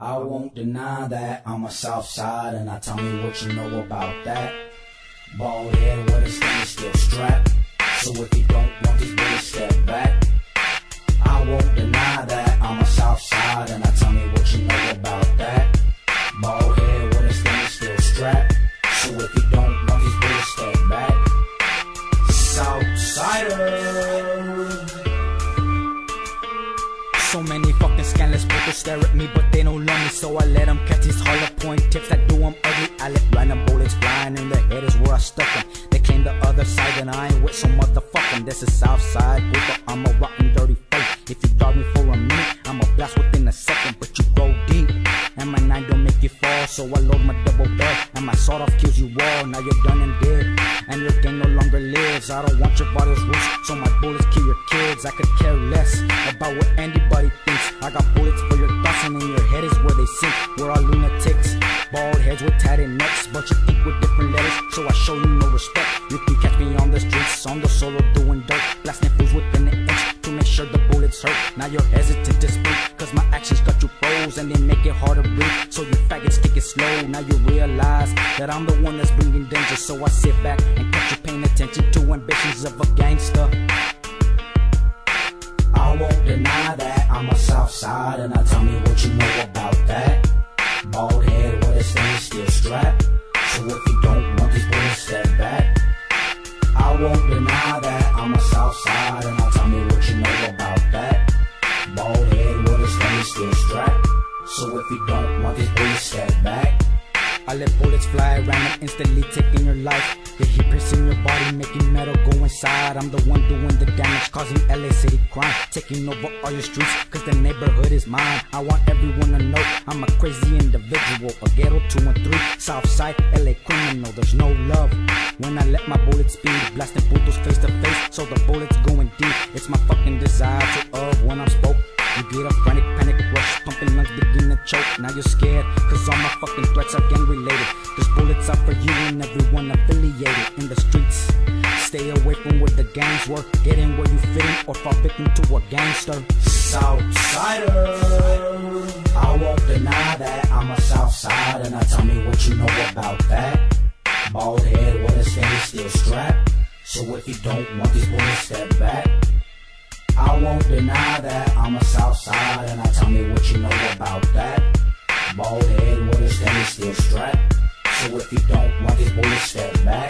I won't deny that I'm a south side, and I tell me what you know about that. Bald head with a stainless still strap. So if you don't want this bullet, step back. I won't deny that I'm a south side, and I tell me what you know about that. Bald head with a stainless still strap. So if you don't want this bullet, step back. Southsider. People stare at me, but they don't love me. So I let them catch these hollow point tips that do them ugly. I let random bullets flying in the head is where I stuck them. They claim the other side, and I ain't with some motherfucking. This is Southside, people. I'm a rotten, dirty face. If you dog me for a minute, I'm a blast within a second, but you go deep. And my nine don't make you fall, so I load my And my sawed off kills you all, now you're done and dead. And your gang no longer lives. I don't want your body's roots, so my bullets kill your kids. I could care less about what anybody thinks. I got bullets for your thoughts, and in your head is where they sink. We're all lunatics, bald heads with tatted necks, but you think with different letters, so I show you no respect. You can catch me on the streets, on the solo doing you're hesitant to speak, cause my actions cut you froze and they make it hard to breathe. So you faggots take it slow. Now you realize that I'm the one that's bringing danger. So I sit back and catch you paying attention to ambitions of a gangster. I won't deny that I'm a south side, and I tell me what you know about that. Bald head with a stainless steel strap. So if you don't want this bullet, step back. I won't deny that I'm a south side, and I tell me what you know about that. So if you don't want this bullet, step back. I let bullets fly around and instantly taking your life. The heat piercing your body, making metal go inside. I'm the one doing the damage, causing LA City crime. Taking over all your streets, cause the neighborhood is mine. I want everyone to know I'm a crazy individual. A ghetto 2 and 3, Southside, LA criminal. There's no love when I let my bullets speed. Blasting putos face to face, so the bullets going deep. It's my fucking desire to of when I'm spoke. You get a frantic panic choke. Now you're scared, cause all my fucking threats are gang related. There's bullets out for you and everyone affiliated in the streets. Stay away from where the gangs work. Get in where you fit in or fall victim to a gangster. Southsider. I won't deny that I'm a Southside, and I tell me what you know about that. Bald head with a stainless steel strap. So if you don't want these bullets, step back. I won't deny that I'm a Southside, and I tell me what you know about that. Bald head with a stainless steel strap. So if you don't want these bullets, step back.